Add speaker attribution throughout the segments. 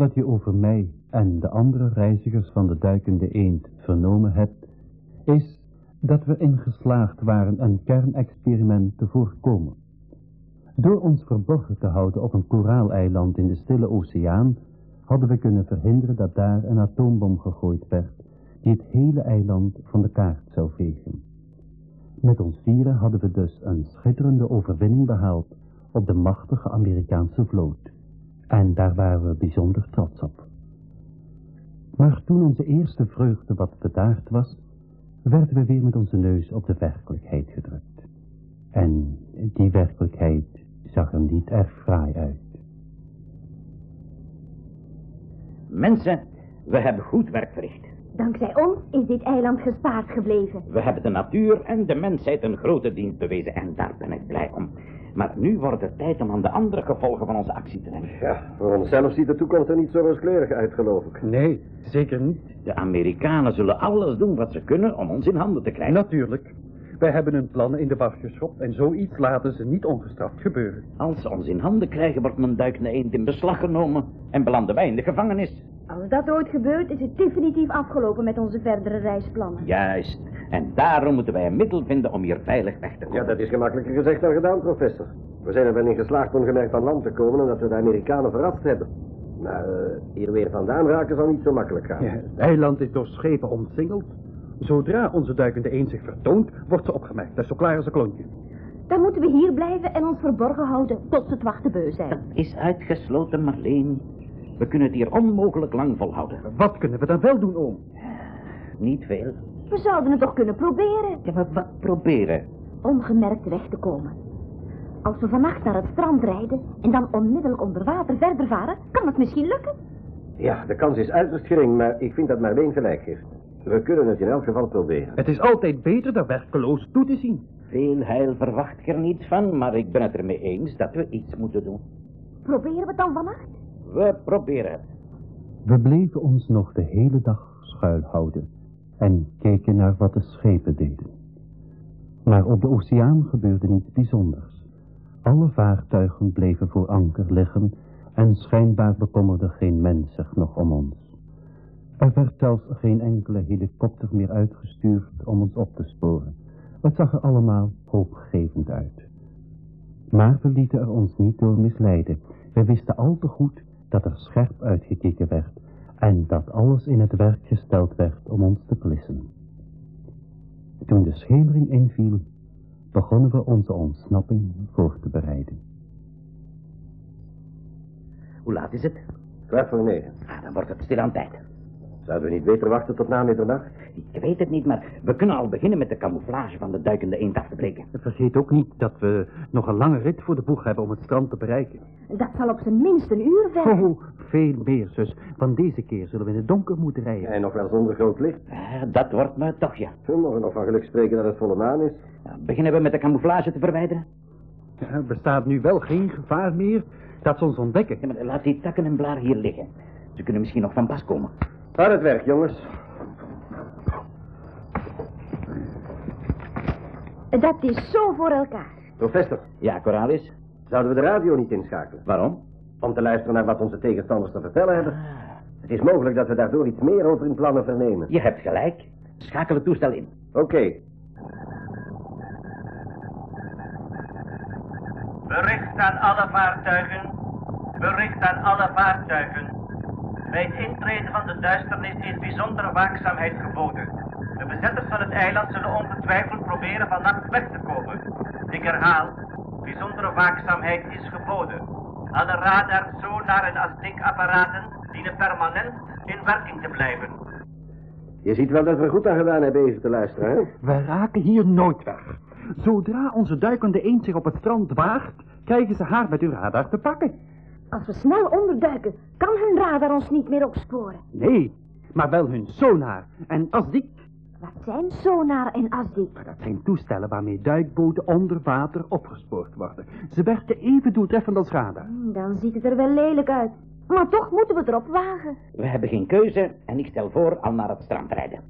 Speaker 1: wat je over mij en de andere reizigers van de duikende eend vernomen hebt, is dat we ingeslaagd waren een kernexperiment te voorkomen. Door ons verborgen te houden op een koraaleiland in de stille oceaan, hadden we kunnen verhinderen dat daar een atoombom gegooid werd, die het hele eiland van de kaart zou vegen. Met ons vieren hadden we dus een schitterende overwinning behaald op de machtige Amerikaanse vloot. En daar waren we bijzonder trots op. Maar toen onze eerste vreugde wat bedaard was, werden we weer met onze neus op de werkelijkheid gedrukt. En die werkelijkheid zag er niet erg fraai uit.
Speaker 2: Mensen, we hebben goed werk verricht.
Speaker 3: Dankzij ons is dit eiland gespaard gebleven.
Speaker 2: We hebben de natuur en de mensheid een grote dienst bewezen en daar ben ik blij om. Maar nu wordt het tijd om aan de andere gevolgen van onze actie te denken.
Speaker 4: Ja, voor onszelf ziet de toekomst er niet zo rooskleurig uit, geloof ik.
Speaker 1: Nee, zeker niet.
Speaker 2: De Amerikanen zullen alles doen wat ze kunnen om ons in handen te krijgen.
Speaker 1: Natuurlijk. Wij hebben hun plannen in de war geschopt en zoiets laten ze niet ongestraft gebeuren.
Speaker 2: Als ze ons in handen krijgen, wordt mijn duikende eend in beslag genomen en belanden wij in de gevangenis.
Speaker 3: Als dat ooit gebeurt, is het definitief afgelopen met onze verdere reisplannen.
Speaker 2: Juist. En daarom moeten wij een middel vinden om hier veilig weg te komen.
Speaker 4: Ja, dat is gemakkelijker gezegd dan gedaan, professor. We zijn er wel in geslaagd ongemerkt van land te komen omdat we de Amerikanen verrast hebben. Maar eh, hier weer vandaan raken zal niet zo makkelijk gaan.
Speaker 1: Ja, het eiland is door schepen omsingeld. Zodra onze duikende eend zich vertoont, wordt ze opgemerkt. Dat is zo klaar als een klontje.
Speaker 3: Dan moeten we hier blijven en ons verborgen houden tot ze het wachten beu zijn.
Speaker 2: Dat is uitgesloten, Marleen. We kunnen het hier onmogelijk lang volhouden.
Speaker 1: Wat kunnen we dan wel doen, oom?
Speaker 2: Niet veel.
Speaker 3: We zouden het toch kunnen proberen.
Speaker 2: Ja, maar wat proberen?
Speaker 3: Ongemerkt weg te komen. Als we vannacht naar het strand rijden en dan onmiddellijk onder water verder varen, kan het misschien lukken.
Speaker 4: Ja, de kans is uiterst gering, maar ik vind dat Marleen gelijk heeft. We kunnen het in elk geval proberen.
Speaker 1: Het is altijd beter daar werkeloos toe te zien.
Speaker 2: Veel heil verwacht ik er niet van, maar ik ben het ermee eens dat we iets moeten doen.
Speaker 3: Proberen we het dan vannacht?
Speaker 2: We proberen het.
Speaker 1: We bleven ons nog de hele dag schuilhouden en keken naar wat de schepen deden. Maar op de oceaan gebeurde niets bijzonders. Alle vaartuigen bleven voor anker liggen en schijnbaar bekommerde geen mens zich nog om ons. Er werd zelfs geen enkele helikopter meer uitgestuurd om ons op te sporen. Het zag er allemaal hoopgevend uit. Maar we lieten er ons niet door misleiden. We wisten al te goed dat er scherp uitgekeken werd en dat alles in het werk gesteld werd om ons te plissen. Toen de schemering inviel, begonnen we onze ontsnapping voor te bereiden.
Speaker 2: Hoe laat is het?
Speaker 4: Kwart voor negen.
Speaker 2: Ah, dan wordt het stil aan tijd.
Speaker 4: Zouden we niet beter wachten tot na middernacht?
Speaker 2: Ik weet het niet, maar we kunnen al beginnen met de camouflage van de duikende eend af te breken.
Speaker 1: Vergeet ook niet dat we nog een lange rit voor de boeg hebben om het strand te bereiken.
Speaker 3: Dat zal op zijn minst een uur vergen.
Speaker 1: Oh, veel meer, zus. Van deze keer zullen we in het donker moeten rijden.
Speaker 4: En nog wel zonder groot licht.
Speaker 2: Ah, dat wordt me toch, ja.
Speaker 4: We mogen nog van geluk spreken dat het volle maan is.
Speaker 2: Nou, beginnen we met de camouflage te verwijderen?
Speaker 1: Er bestaat nu wel geen gevaar meer dat ze ons ontdekken.
Speaker 2: Ja, maar laat die takken en blaren hier liggen. Ze kunnen misschien nog van pas komen.
Speaker 4: Aan het werk, jongens.
Speaker 3: Dat is zo voor elkaar.
Speaker 4: Professor,
Speaker 2: Ja, Coralis?
Speaker 4: zouden we de radio niet inschakelen?
Speaker 2: Waarom?
Speaker 4: Om te luisteren naar wat onze tegenstanders te vertellen hebben. Het is mogelijk dat we daardoor iets meer over hun plannen vernemen.
Speaker 2: Je hebt gelijk. Schakel het toestel in.
Speaker 4: Oké.
Speaker 5: Bericht aan alle vaartuigen. Bericht aan alle vaartuigen. Bij het intreden van de duisternis is bijzondere waakzaamheid geboden. De bezetters van het eiland zullen ongetwijfeld proberen vannacht weg te komen. Ik herhaal, bijzondere waakzaamheid is geboden. Alle radar, sonar en astikapparaten dienen permanent in werking te blijven.
Speaker 4: Je ziet wel dat we goed aan gedaan hebben even te luisteren, hè?
Speaker 1: We raken hier nooit weg. Zodra onze duikende eend zich op het strand waagt, krijgen ze haar met hun radar te pakken.
Speaker 3: Als we snel onderduiken, kan hun radar ons niet meer opsporen.
Speaker 1: Nee, maar wel hun sonar en asdik.
Speaker 3: Wat zijn sonar en asdik?
Speaker 1: Maar dat zijn toestellen waarmee duikboten onder water opgespoord worden. Ze werken even doeltreffend als radar.
Speaker 3: Hmm, Dan ziet het er wel lelijk uit. Maar toch moeten we het erop wagen.
Speaker 2: We hebben geen keuze en ik stel voor al naar het strand rijden.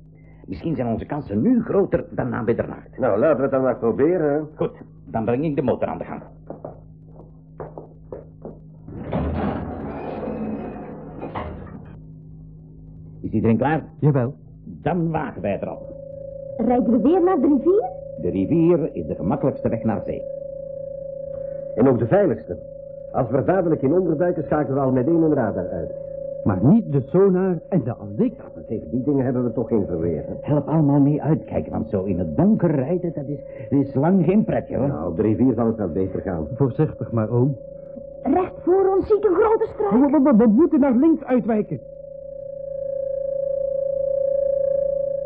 Speaker 2: Misschien zijn onze kansen nu groter dan na middernacht.
Speaker 4: Nou, laten we het dan maar proberen?
Speaker 2: Goed, dan breng ik de motor aan de gang. Is iedereen klaar?
Speaker 1: Jawel.
Speaker 2: Dan wagen wij erop.
Speaker 3: Rijden we weer naar de rivier?
Speaker 2: De rivier is de gemakkelijkste weg naar zee.
Speaker 4: En ook de veiligste. Als we dadelijk in onderduiken, schakelen we al meteen een radar uit.
Speaker 1: Maar niet de sonar en de Aldik.
Speaker 4: Maar tegen die dingen hebben we toch geen verweer.
Speaker 2: Help allemaal mee uitkijken, want zo in het donker rijden, dat is, dat is lang geen pretje, hoor.
Speaker 4: Nou, op de rivier zal het wel beter gaan.
Speaker 1: Voorzichtig maar, oom.
Speaker 3: Recht voor ons zie ik een grote struik.
Speaker 1: We, we- we moeten naar links uitwijken.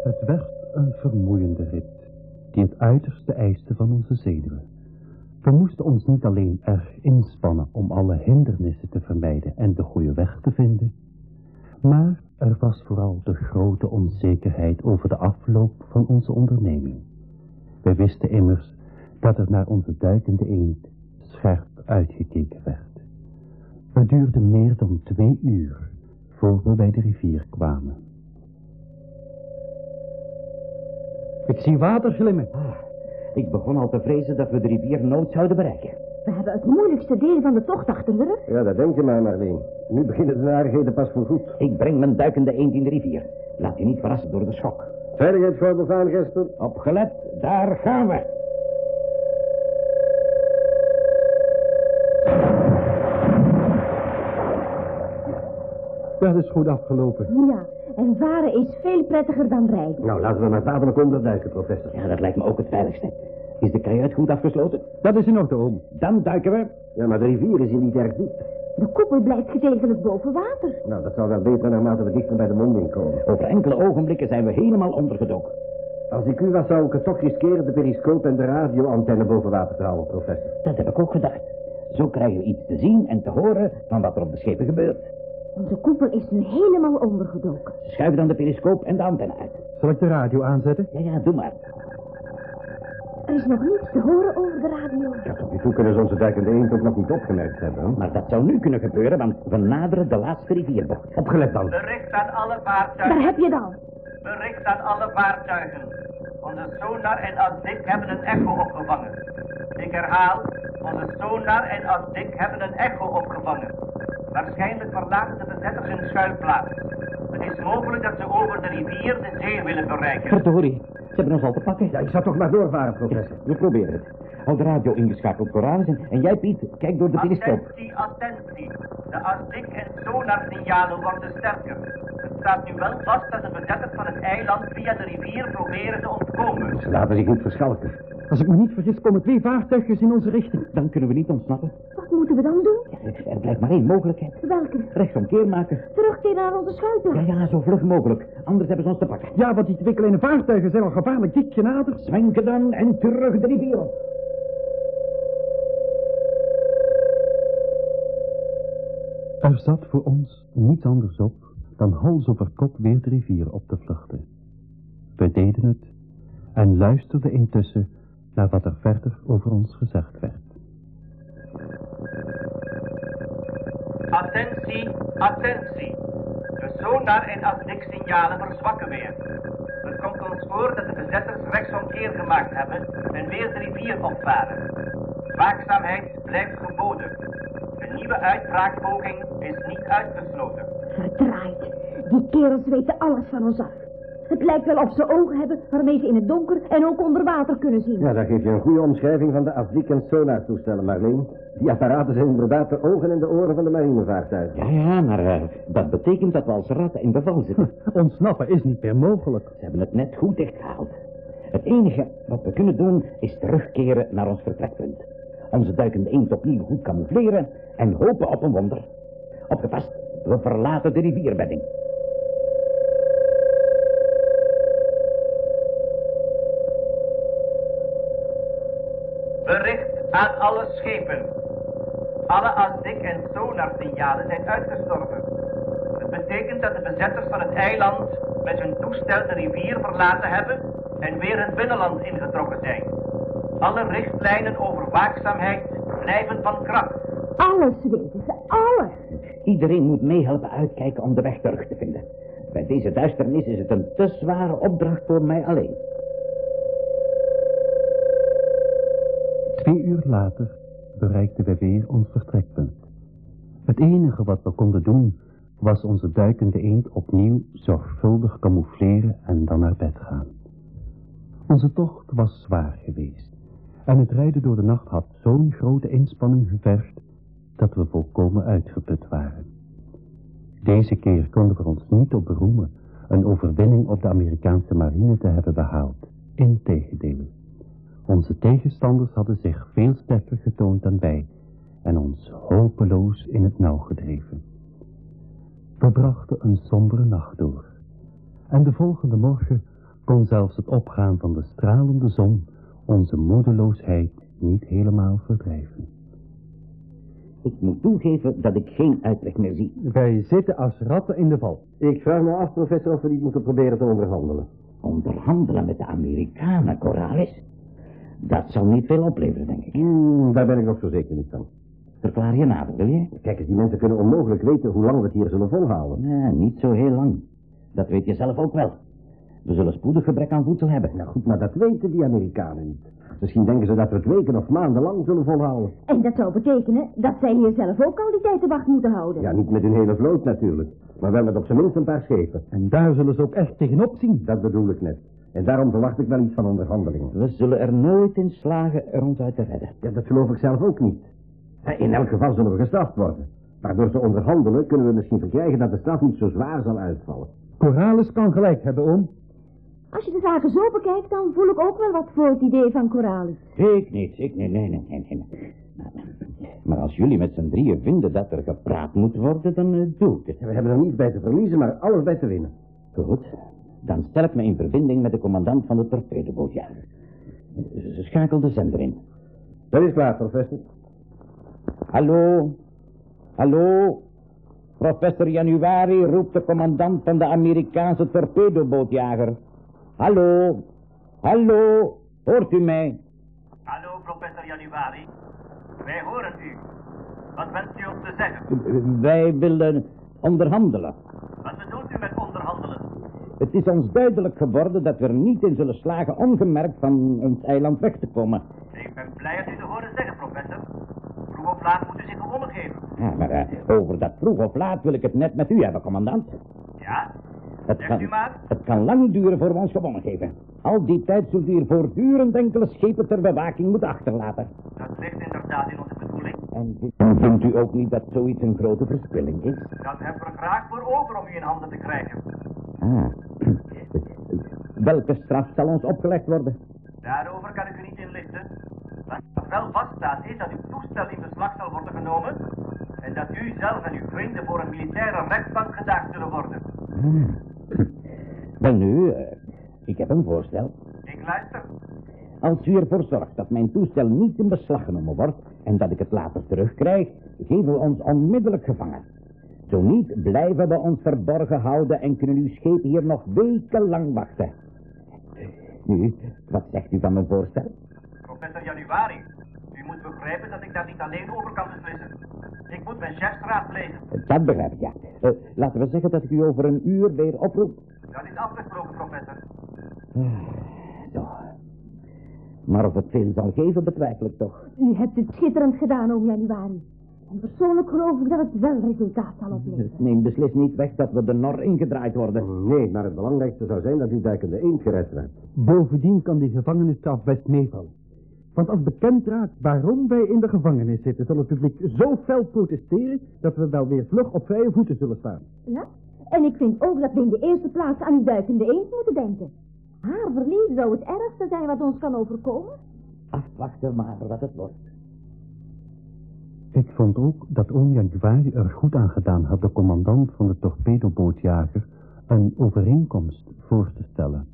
Speaker 1: Het werd een vermoeiende rit, die het uiterste eiste van onze zenuwen. We moesten ons niet alleen erg inspannen om alle hindernissen te vermijden en de goede weg te vinden, maar er was vooral de grote onzekerheid over de afloop van onze onderneming. We wisten immers dat er naar onze duikende eend scherp uitgekeken werd. Het duurde meer dan twee uur voor we bij de rivier kwamen. Ik zie water glimmen.
Speaker 2: Ik begon al te vrezen dat we de rivier nooit zouden bereiken.
Speaker 3: We hebben het moeilijkste deel van de tocht achter de rug.
Speaker 4: Ja, dat denk je maar, Marleen. Nu beginnen de narigheden pas voor goed.
Speaker 2: Ik breng mijn duikende eend in de rivier. Laat je niet verrassen door de schok.
Speaker 4: Veiligheidsgordels aan, Gesper.
Speaker 2: Opgelet, daar gaan we.
Speaker 1: Dat is goed afgelopen.
Speaker 3: Ja, en varen is veel prettiger dan rijden.
Speaker 4: Nou, laten we maar dadelijk onderduiken, professor.
Speaker 2: Ja, dat lijkt me ook het veiligste. Is de kajuit goed afgesloten?
Speaker 1: Dat is in orde, oom.
Speaker 2: Dan duiken we.
Speaker 4: Ja, maar de rivier is hier niet erg diep.
Speaker 3: De koepel blijft gedeeltelijk boven water.
Speaker 4: Nou, dat zal wel beter naarmate we dichter bij de monding komen.
Speaker 2: Over enkele ogenblikken zijn we helemaal ondergedoken.
Speaker 4: Als ik u was, zou ik het toch riskeren de periscoop en de radioantenne boven water te houden, professor.
Speaker 2: Dat heb ik ook gedacht. Zo krijgen we iets te zien en te horen van wat er op de schepen gebeurt.
Speaker 3: Onze koepel is nu helemaal ondergedoken.
Speaker 2: Schuif dan de periscoop en de antenne uit.
Speaker 1: Zal ik de radio aanzetten?
Speaker 2: Ja, ja, doe maar.
Speaker 3: Er is nog niets te horen over de radio.
Speaker 4: Ja, tot nu toe kunnen ze onze duikende eend ook nog niet opgemerkt hebben.
Speaker 2: Maar dat zou nu kunnen gebeuren, want we naderen de laatste rivierbocht.
Speaker 4: Opgelet dan.
Speaker 5: Bericht aan alle
Speaker 3: Daar
Speaker 5: vaartuigen.
Speaker 3: heb je dan.
Speaker 5: Bericht aan alle vaartuigen. Onze sonar en Asdik hebben een echo opgevangen. Ik herhaal, onze sonar en Asdik hebben een echo opgevangen. Waarschijnlijk verlaten de bezetters hun schuilplaats. Het is mogelijk dat ze over de rivier de zee willen bereiken.
Speaker 2: Verdorie, ze hebben ons al te pakken.
Speaker 4: Ja, ik zal toch maar doorvaren, professor.
Speaker 2: We proberen het. Hou de radio ingeschakeld, Coralis. En, en jij, Piet, kijk door de periscoop.
Speaker 5: Attentie, attentie. De Asdik en sonarsignalen worden sterker. Het staat nu wel vast dat de bezetters van het eiland via de rivier proberen te ontkomen.
Speaker 4: Ze laten zich niet verschalken.
Speaker 1: Als ik me niet vergis, komen twee vaartuigjes in onze richting.
Speaker 2: Dan kunnen we niet ontsnappen.
Speaker 3: Wat moeten we dan doen?
Speaker 2: Ja, Er blijft maar één mogelijkheid.
Speaker 3: Welke?
Speaker 2: Rechtsomkeer maken.
Speaker 3: Terugkeren naar onze
Speaker 2: Ja,
Speaker 3: schuilplaats.
Speaker 2: ja, zo vlug mogelijk. Anders hebben ze ons te pakken.
Speaker 1: Ja, want die twee kleine vaartuigen zijn al gevaarlijk dik genaderd.
Speaker 2: Zwenken dan en terug de rivier op.
Speaker 1: Er zat voor ons niets anders op dan hals over kop weer de rivier op te vluchten. We deden het en luisterden intussen naar wat er verder over ons gezegd werd.
Speaker 5: Attentie, attentie. De sonar- en Asdik-signalen verzwakken weer. Het komt ons voor dat de bezetters rechtsomkeer gemaakt hebben en weer de rivier opvaren. Waakzaamheid blijft geboden. Een nieuwe uitbraakpoging is niet uitgesloten.
Speaker 3: Verdraaid. Die kerels weten alles van ons af. Het lijkt wel of ze ogen hebben waarmee ze in het donker en ook onder water kunnen zien.
Speaker 4: Ja, daar geef je een goede omschrijving van de Asdik en sonartoestellen, Marleen. Die apparaten zijn inderdaad de ogen en de oren van de marinevaartuigen.
Speaker 2: Ja, ja, maar eh, dat betekent dat we als ratten in beval zitten.
Speaker 1: Ontsnappen is niet meer mogelijk.
Speaker 2: Ze hebben het net goed dichtgehaald. Het enige wat we kunnen doen is terugkeren naar ons vertrekpunt. Onze duikende eend opnieuw goed camoufleren en hopen op een wonder. Opgepast, we verlaten de rivierbedding.
Speaker 5: Bericht aan alle schepen. Alle Asdik en sonarsignalen zijn uitgestorven. Het betekent dat de bezetters van het eiland met hun toestel de rivier verlaten hebben en weer het binnenland ingetrokken zijn. Alle richtlijnen over waakzaamheid blijven van kracht.
Speaker 3: Alles weten ze, alles.
Speaker 2: Iedereen moet meehelpen uitkijken om de weg terug te vinden. Bij deze duisternis is het een te zware opdracht voor mij alleen.
Speaker 1: Twee uur later bereikten we weer ons vertrekpunt. Het enige wat we konden doen was onze duikende eend opnieuw zorgvuldig camoufleren en dan naar bed gaan. Onze tocht was zwaar geweest en het rijden door de nacht had zo'n grote inspanning gevergd dat we volkomen uitgeput waren. Deze keer konden we ons niet op beroemen een overwinning op de Amerikaanse marine te hebben behaald. Integendeel. Onze tegenstanders hadden zich veel sterker getoond dan wij en ons hopeloos in het nauw gedreven. We brachten een sombere nacht door. En de volgende morgen kon zelfs het opgaan van de stralende zon onze moedeloosheid niet helemaal verdrijven.
Speaker 2: Ik moet toegeven dat ik geen uitleg meer zie.
Speaker 1: Wij zitten als ratten in de val.
Speaker 4: Ik vraag me af, professor, of we niet moeten proberen te onderhandelen.
Speaker 2: Onderhandelen met de Amerikanen, Coralis? Dat zal niet veel opleveren, denk ik.
Speaker 4: Hmm, daar ben ik nog zo zeker niet van.
Speaker 2: Verklaar je nader, wil je?
Speaker 4: Kijk eens, die mensen kunnen onmogelijk weten hoe lang we het hier zullen volhouden.
Speaker 2: Nee, niet zo heel lang. Dat weet je zelf ook wel. We zullen spoedig gebrek aan voedsel hebben.
Speaker 4: Nou goed, maar dat weten die Amerikanen niet. Misschien denken ze dat we het weken of maanden lang zullen volhouden.
Speaker 3: En dat zou betekenen dat zij hier zelf ook al die tijd de wacht moeten houden.
Speaker 4: Ja, niet met hun hele vloot natuurlijk. Maar wel met op zijn minst een paar schepen.
Speaker 1: En daar zullen ze ook echt tegenop zien.
Speaker 4: Dat bedoel ik net. En daarom verwacht ik wel iets van onderhandelingen.
Speaker 2: We zullen er nooit in slagen er ons uit te redden.
Speaker 4: Ja, dat geloof ik zelf ook niet. In elk geval zullen we gestraft worden. Maar door te onderhandelen kunnen we misschien verkrijgen dat de straf niet zo zwaar zal uitvallen.
Speaker 1: Coralis kan gelijk hebben, oom.
Speaker 3: Als je de zaken zo bekijkt, dan voel ik ook wel wat voor het idee van Coralis.
Speaker 2: Ik niet, ik niet, nee, nee, nee, nee. Maar als jullie met z'n drieën vinden dat er gepraat moet worden, dan uh, doe ik het.
Speaker 4: We hebben er niets bij te verliezen, maar alles bij te winnen.
Speaker 2: Goed, dan stel ik me in verbinding met de commandant van de torpedobootjager. Schakel de zender in.
Speaker 4: Dat is klaar, professor.
Speaker 2: Hallo, hallo. Professor Januari roept de commandant van de Amerikaanse torpedobootjager. Hallo, hallo, hoort u mij?
Speaker 5: Hallo, professor Januari. Wij horen u. Wat wenst u ons te zeggen?
Speaker 2: Wij willen onderhandelen.
Speaker 5: Wat bedoelt u met onderhandelen?
Speaker 2: Het is ons duidelijk geworden dat we er niet in zullen slagen ongemerkt van ons eiland weg te komen.
Speaker 5: Ik ben blij het u te horen zeggen, professor. Vroeg of laat moet u zich gewonnen geven.
Speaker 2: Ja, maar uh, over dat vroeg of laat wil ik het net met u hebben, commandant. Het
Speaker 5: Zegt
Speaker 2: kan,
Speaker 5: u maar.
Speaker 2: het kan lang duren voor we ons gewonnen geven. Al die tijd zult u hier voortdurend enkele schepen ter bewaking moeten achterlaten.
Speaker 5: Dat ligt inderdaad in onze bedoeling.
Speaker 2: En vindt- u ook niet dat zoiets een grote verspilling is?
Speaker 5: Dat hebben we graag voor over om u in handen te krijgen.
Speaker 2: Ah. Welke straf zal ons opgelegd worden?
Speaker 5: Daarover kan ik u niet inlichten. Wat wel vaststaat is dat uw toestel in beslag zal worden genomen. En dat u zelf en uw vrienden voor een militaire rechtbank gedaagd zullen worden.
Speaker 2: Wel nu, eh, ik heb een voorstel.
Speaker 5: Ik luister.
Speaker 2: Als u ervoor zorgt dat mijn toestel niet in beslag genomen wordt en dat ik het later terugkrijg, geven we ons onmiddellijk gevangen. Zo niet, blijven we ons verborgen houden en kunnen uw scheep hier nog wekenlang wachten. Nu, wat zegt u van mijn voorstel?
Speaker 5: Professor Januari, u moet begrijpen dat ik daar niet alleen over kan beslissen. Ik moet mijn chefs raadplegen.
Speaker 2: Dat begrijp ik, ja. Eh, laten we zeggen dat ik u over een uur weer oproep.
Speaker 5: Dat is afgesproken, professor.
Speaker 2: Zo. Maar of het veel zal geven, betwijfel ik toch.
Speaker 3: U hebt het schitterend gedaan, oom Januari. En persoonlijk geloof ik dat het wel resultaat zal opleveren.
Speaker 2: Het neemt beslist niet weg dat we de nor ingedraaid worden.
Speaker 4: Nee, maar het belangrijkste zou zijn dat die duikende eend gered werd.
Speaker 1: Bovendien kan die gevangenisstraf best meevallen. Want als bekend raakt waarom wij in de gevangenis zitten, zal het publiek zo fel protesteren dat we wel weer vlug op vrije voeten zullen staan.
Speaker 3: Ja? En ik vind ook dat we in de eerste plaats aan uw duikende eend moeten denken. Haar verlies zou het ergste zijn wat ons kan overkomen.
Speaker 2: Afwachten maar wat het wordt.
Speaker 1: Ik vond ook dat oom Januari er goed aan gedaan had de commandant van de torpedobootjager een overeenkomst voor te stellen.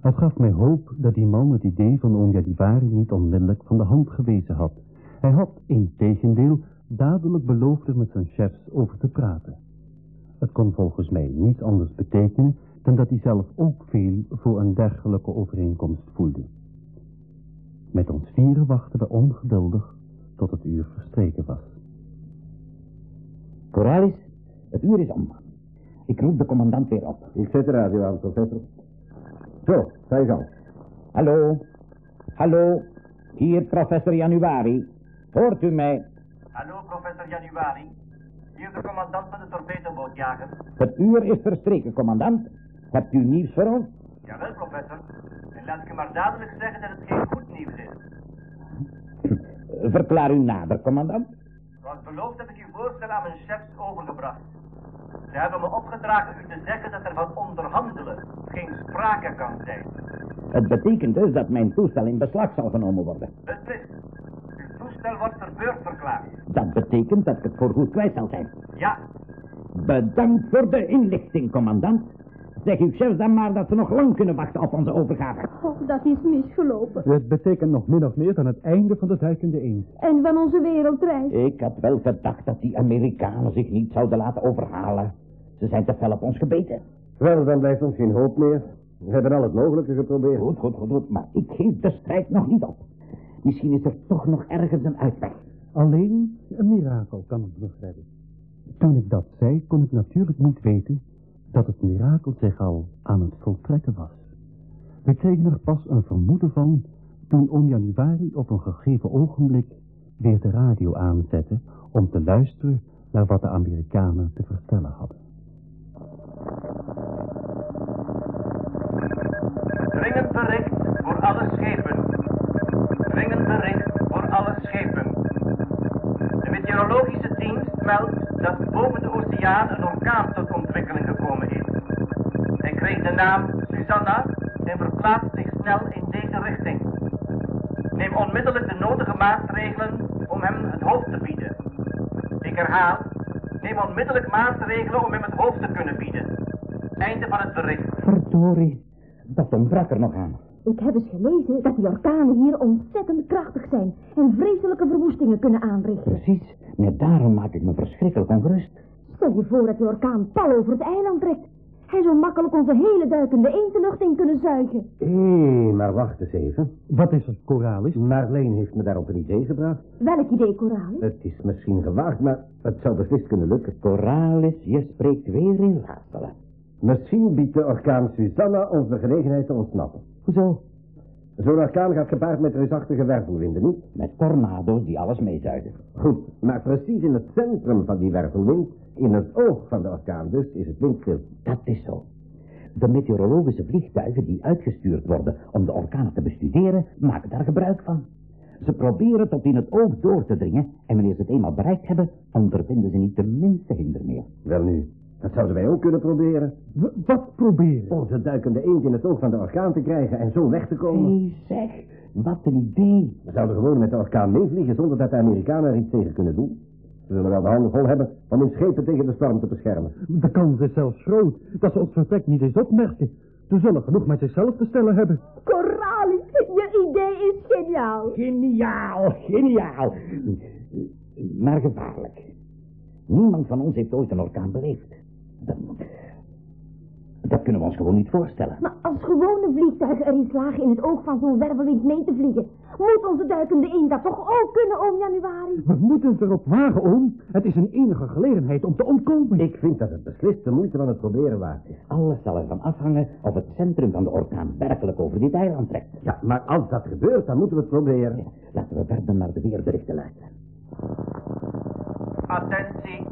Speaker 1: Het gaf mij hoop dat die man het idee van oom Januari niet onmiddellijk van de hand gewezen had. Hij had, in tegendeel, dadelijk beloofd er met zijn chefs over te praten. Het kon volgens mij niets anders betekenen dan dat hij zelf ook veel voor een dergelijke overeenkomst voelde. Met ons vieren wachten we ongeduldig tot het uur verstreken was.
Speaker 2: Coralis, het uur is om. Ik roep de commandant weer op.
Speaker 4: Ik zet de radio aan, professor. Zo, je gang.
Speaker 2: Hallo? Hallo? Hier professor Januari. Hoort u mij?
Speaker 5: Hallo, professor Januari. Hier de de commandant van de torpedobootjager.
Speaker 2: Het uur is verstreken, commandant. Hebt u nieuws voor ons?
Speaker 5: Jawel, professor. En laat ik u maar dadelijk zeggen dat het geen goed nieuws is.
Speaker 2: Verklaar u nader, commandant.
Speaker 5: Zoals beloofd heb ik uw voorstel aan mijn chefs overgebracht. Ze hebben me opgedragen u te zeggen dat er van onderhandelen sprake kan zijn.
Speaker 2: Het betekent dus dat mijn toestel in beslag zal genomen worden.
Speaker 5: Beslist. Uw toestel wordt verbeurd verklaard.
Speaker 2: Dat betekent dat ik het voorgoed kwijt zal zijn.
Speaker 5: Ja,
Speaker 2: Bedankt voor de inlichting, commandant. Zeg uw chefs dan maar dat ze nog lang kunnen wachten op onze overgave.
Speaker 6: Oh, dat is misgelopen.
Speaker 1: Het betekent nog min of meer dan het einde van de duikende eend.
Speaker 6: En van onze wereldreis.
Speaker 2: Ik had wel gedacht dat die Amerikanen zich niet zouden laten overhalen. Ze zijn te fel op ons gebeten.
Speaker 4: Wel, dan blijft ons geen hoop meer. We hebben al het mogelijke geprobeerd.
Speaker 2: Goed, goed, goed, goed. Maar ik geef de strijd nog niet op. Misschien is er toch nog ergens een uitweg.
Speaker 1: Alleen een mirakel kan ons nog redden. Toen ik dat zei, kon ik natuurlijk niet weten dat het mirakel zich al aan het voltrekken was. We kregen er pas een vermoeden van toen oom Januari op een gegeven ogenblik weer de radio aanzette om te luisteren naar wat de Amerikanen te vertellen hadden.
Speaker 5: Dringend bericht voor alle schepen. Dringend bericht voor alle schepen. De meteorologische dienst meldt dat boven de oceaan een orkaan tot ontwikkeling gekomen is. Hij kreeg de naam Susanna en verplaatst zich snel in deze richting. Neem onmiddellijk de nodige maatregelen om hem het hoofd te bieden. Ik herhaal, neem onmiddellijk maatregelen om hem het hoofd te kunnen bieden. Einde van het bericht.
Speaker 2: Verdorie, dat ontbrak er nog aan.
Speaker 6: Ik heb eens gelezen dat die orkanen hier ontzettend krachtig zijn en vreselijke verwoestingen kunnen aanrichten.
Speaker 2: Precies, net daarom maak ik me verschrikkelijk ongerust.
Speaker 6: Stel je voor dat die orkaan pal over het eiland trekt. Hij zou makkelijk onze hele duikende eendenlucht in kunnen zuigen.
Speaker 4: Hé, maar wacht eens even.
Speaker 1: Wat is er, Coralis?
Speaker 4: Marleen heeft me daarop een idee gebracht.
Speaker 6: Welk idee, Coralis?
Speaker 4: Het is misschien gewaagd, maar het zou beslist kunnen lukken.
Speaker 2: Coralis, je spreekt weer in raadselen.
Speaker 4: Misschien biedt de orkaan Susanna ons de gelegenheid te ontsnappen.
Speaker 2: Hoezo?
Speaker 4: Zo'n orkaan gaat gepaard met reusachtige wervelwinden, niet?
Speaker 2: Met tornado's die alles meezuigen.
Speaker 4: Goed, maar precies in het centrum van die wervelwind, in het oog van de orkaan dus, is het windstil.
Speaker 2: Dat is zo. De meteorologische vliegtuigen die uitgestuurd worden om de orkanen te bestuderen, maken daar gebruik van. Ze proberen tot in het oog door te dringen en wanneer ze het eenmaal bereikt hebben, ondervinden ze niet de minste hinder meer.
Speaker 4: Wel nu, dat zouden wij ook kunnen proberen.
Speaker 1: wat proberen?
Speaker 4: Onze duikende eend in het oog van de orkaan te krijgen en zo weg te komen.
Speaker 2: Hé, zeg, wat een idee.
Speaker 4: We zouden gewoon met de orkaan meevliegen zonder dat de Amerikanen er iets tegen kunnen doen. Ze zullen wel de handen vol hebben om hun schepen tegen de storm te beschermen.
Speaker 1: De kans is zelfs groot dat ze ons vertrek niet eens opmerken. Ze zullen genoeg met zichzelf te stellen hebben.
Speaker 6: Coralis, je idee is geniaal.
Speaker 2: Geniaal, geniaal. Maar gevaarlijk. Niemand van ons heeft ooit een orkaan beleefd. Dat, dat kunnen we ons gewoon niet voorstellen.
Speaker 6: Maar als gewone vliegtuigen erin slagen in het oog van zo'n wervelwind mee te vliegen, moet onze duikende eend dat toch ook kunnen, oom Januari?
Speaker 1: We moeten het erop wagen, oom. Het is een enige gelegenheid om te ontkomen.
Speaker 4: Ik vind dat het beslist de moeite van het proberen waard is.
Speaker 2: Alles zal ervan afhangen of het centrum van de orkaan werkelijk over dit eiland trekt.
Speaker 4: Ja, maar als dat gebeurt, dan moeten we het proberen.
Speaker 2: Ja, laten we verder naar de weerberichten luisteren.
Speaker 5: Attentie,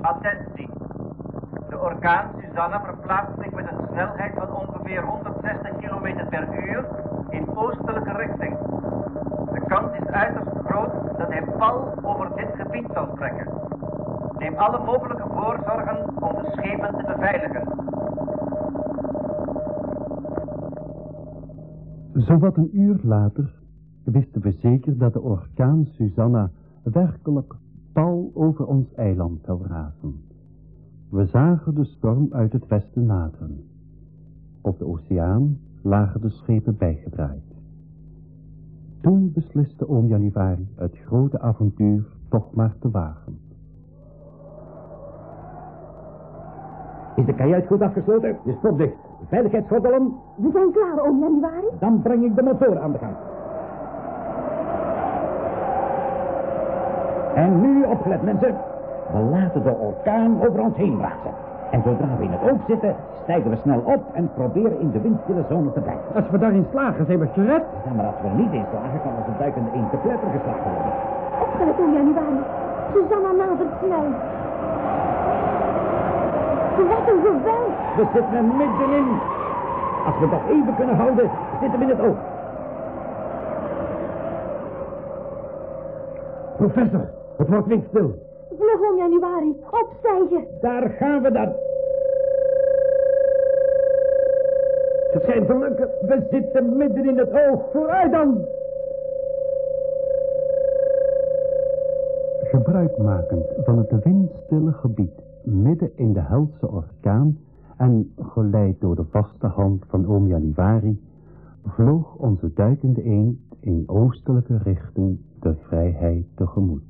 Speaker 5: attentie. De orkaan Susanna verplaatst zich met een snelheid van ongeveer 160 km per uur in oostelijke richting. De kans is uiterst groot dat hij pal over dit gebied zal trekken. Neem alle mogelijke voorzorgen om de schepen te beveiligen.
Speaker 1: Zowat een uur later wisten we zeker dat de orkaan Susanna werkelijk pal over ons eiland zou razen. We zagen de storm uit het westen naderen. Op de oceaan lagen de schepen bijgedraaid. Toen besliste oom Januari het grote avontuur toch maar te wagen.
Speaker 2: Is de kajuit goed afgesloten?
Speaker 4: Je stop dicht.
Speaker 2: Veiligheidsgordelen?
Speaker 6: We zijn klaar, oom Januari.
Speaker 2: Dan breng ik de motor aan de gang. En nu opgelet, mensen. We laten de orkaan over ons heen razen. En zodra we in het oog zitten, stijgen we snel op en proberen in de windstille zone te blijven.
Speaker 1: Als we daarin slagen, zijn we gered.
Speaker 2: Ja, maar als we er niet in slagen, kan onze duikende eend te pletter geslagen worden.
Speaker 6: Opgelet, oom Januari. Susanna nadert snel. Wat een geweld!
Speaker 2: We zitten er middenin. Als we dat even kunnen houden, zitten we in het oog. Professor, het wordt windstil.
Speaker 6: Januari, opstijgen!
Speaker 2: Daar gaan we dan. Het schijnt te lukken. We zitten midden in het oog. Vooruit dan.
Speaker 1: Gebruikmakend van het windstille gebied midden in de helse orkaan en geleid door de vaste hand van oom Januari, vloog onze duikende eend in oostelijke richting de vrijheid tegemoet.